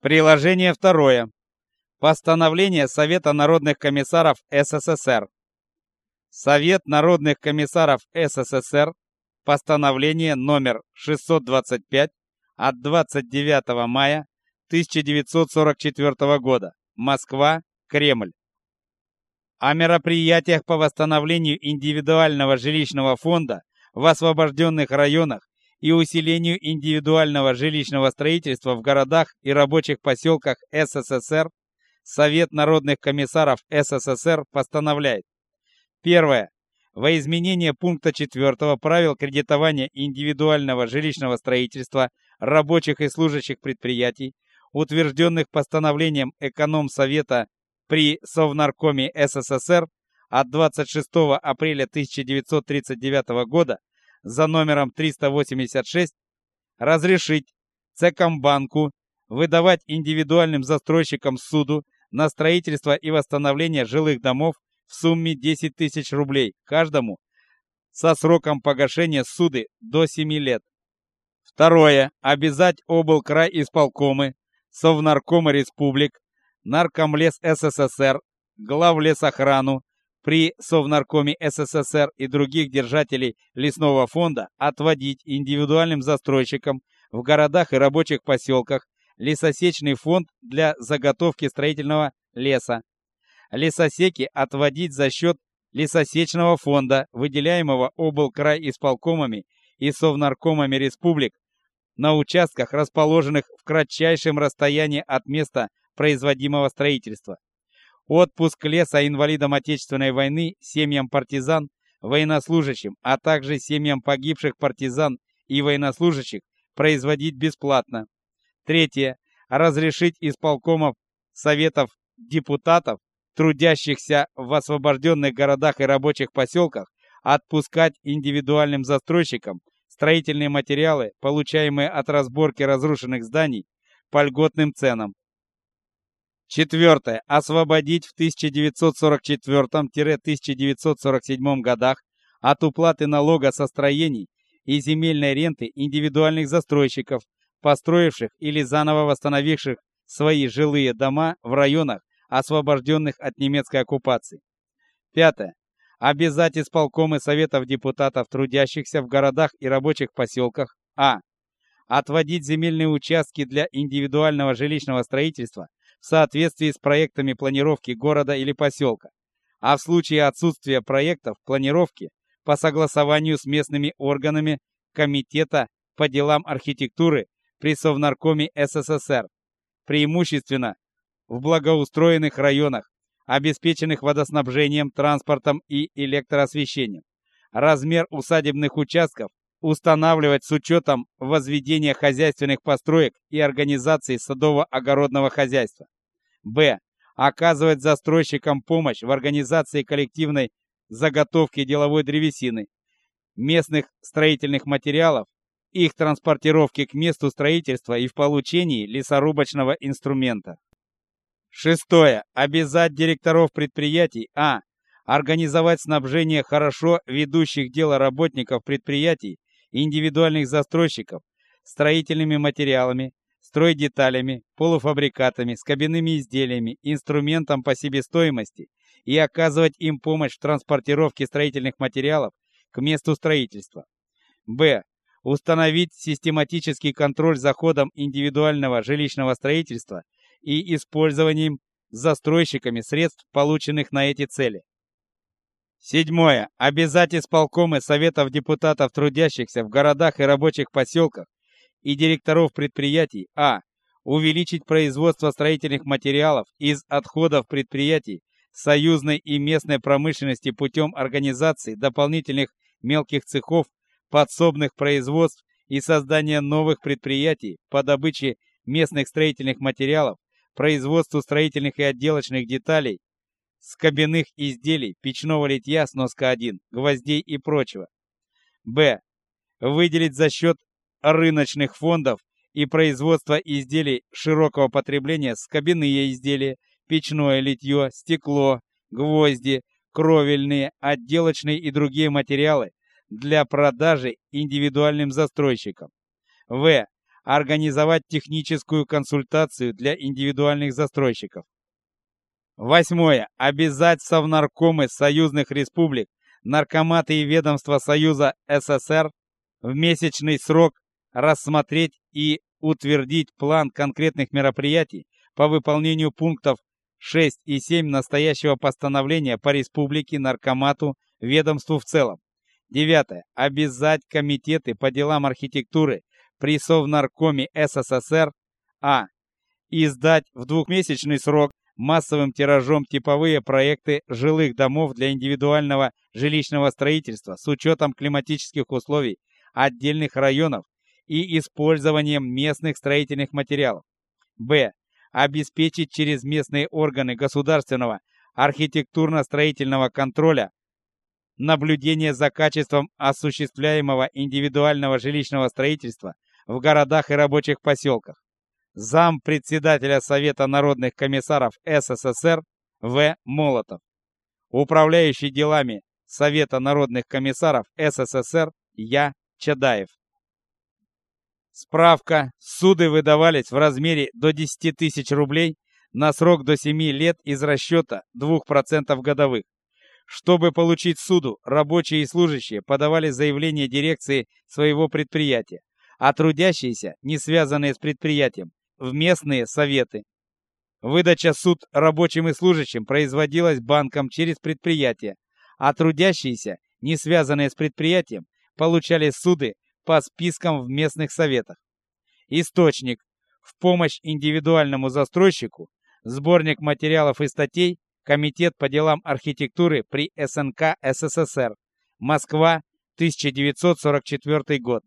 Приложение второе. Постановление Совета народных комиссаров СССР. Совет народных комиссаров СССР. Постановление номер 625 от 29 мая 1944 года. Москва, Кремль. О мероприятиях по восстановлению индивидуального жилищного фонда в освобожденных районах и усилению индивидуального жилищного строительства в городах и рабочих поселках СССР Совет народных комиссаров СССР постановляет. Первое. Во изменение пункта 4 правил кредитования индивидуального жилищного строительства рабочих и служащих предприятий, утвержденных постановлением Экономсовета при Совнаркоме СССР от 26 апреля 1939 года за номером 386 разрешить Цекомбанку выдавать индивидуальным застройщикам суду на строительство и восстановление жилых домов в сумме 10 тысяч рублей каждому со сроком погашения суды до 7 лет. Второе. Обязать облкрай исполкомы, совнаркомы республик, наркомлес СССР, главлесохрану, при Совнаркоме СССР и других держателей лесного фонда отводить индивидуальным застройщикам в городах и рабочих поселках лесосечный фонд для заготовки строительного леса. Лесосеки отводить за счет лесосечного фонда, выделяемого облкрай исполкомами и совнаркомами республик на участках, расположенных в кратчайшем расстоянии от места производимого строительства отпуск леса инвалидам Отечественной войны, семьям партизан, военнослужащим, а также семьям погибших партизан и военнослужащих производить бесплатно. Третье. Разрешить исполкомов советов депутатов, трудящихся в освобожденных городах и рабочих поселках, отпускать индивидуальным застройщикам строительные материалы, получаемые от разборки разрушенных зданий, по льготным ценам. Четвертое. Освободить в 1944-1947 годах от уплаты налога со строений и земельной ренты индивидуальных застройщиков, построивших или заново восстановивших свои жилые дома в районах, освобожденных от немецкой оккупации. Пятое. Обязать исполкомы советов депутатов, трудящихся в городах и рабочих поселках, а. Отводить земельные участки для индивидуального жилищного строительства в соответствии с проектами планировки города или поселка, а в случае отсутствия проектов планировки по согласованию с местными органами Комитета по делам архитектуры при Совнаркоме СССР, преимущественно в благоустроенных районах, обеспеченных водоснабжением, транспортом и электроосвещением. Размер усадебных участков устанавливать с учетом возведения хозяйственных построек и организации садово-огородного хозяйства. Б. Оказывать застройщикам помощь в организации коллективной заготовки деловой древесины, местных строительных материалов, их транспортировки к месту строительства и в получении лесорубочного инструмента. Шестое. Обязать директоров предприятий а. Организовать снабжение хорошо ведущих дело работников предприятий индивидуальных застройщиков строительными материалами, стройдеталями, полуфабрикатами, с кабинными изделиями, инструментом по себестоимости и оказывать им помощь в транспортировке строительных материалов к месту строительства. Б. Установить систематический контроль за ходом индивидуального жилищного строительства и использованием застройщиками средств, полученных на эти цели. Седьмое. Обязать исполкомы советов депутатов трудящихся в городах и рабочих поселках и директоров предприятий а. увеличить производство строительных материалов из отходов предприятий союзной и местной промышленности путем организации дополнительных мелких цехов, подсобных производств и создания новых предприятий по добыче местных строительных материалов, производству строительных и отделочных деталей скобяных изделий, печного литья, сноска 1, гвоздей и прочего. Б. Выделить за счет рыночных фондов и производства изделий широкого потребления скобяные изделия, печное литье, стекло, гвозди, кровельные, отделочные и другие материалы для продажи индивидуальным застройщикам. В. организовать техническую консультацию для индивидуальных застройщиков. Восьмое. Обязать совнаркомы союзных республик, наркоматы и ведомства Союза СССР в месячный срок рассмотреть и утвердить план конкретных мероприятий по выполнению пунктов 6 и 7 настоящего постановления по республике, наркомату, ведомству в целом. Девятое. Обязать комитеты по делам архитектуры при Совнаркоме СССР а. Издать в двухмесячный срок массовым тиражом типовые проекты жилых домов для индивидуального жилищного строительства с учетом климатических условий отдельных районов и использованием местных строительных материалов. Б. Обеспечить через местные органы государственного архитектурно-строительного контроля наблюдение за качеством осуществляемого индивидуального жилищного строительства в городах и рабочих поселках. Зам председателя Совета народных комиссаров СССР В. Молотов. Управляющий делами Совета народных комиссаров СССР Я. Чадаев. Справка. Суды выдавались в размере до 10 тысяч рублей на срок до 7 лет из расчета 2% годовых. Чтобы получить суду, рабочие и служащие подавали заявление дирекции своего предприятия, а трудящиеся, не связанные с предприятием, в местные советы. Выдача суд рабочим и служащим производилась банком через предприятие, а трудящиеся, не связанные с предприятием, получали суды по спискам в местных советах. Источник. В помощь индивидуальному застройщику. Сборник материалов и статей Комитет по делам архитектуры при СНК СССР. Москва, 1944 год.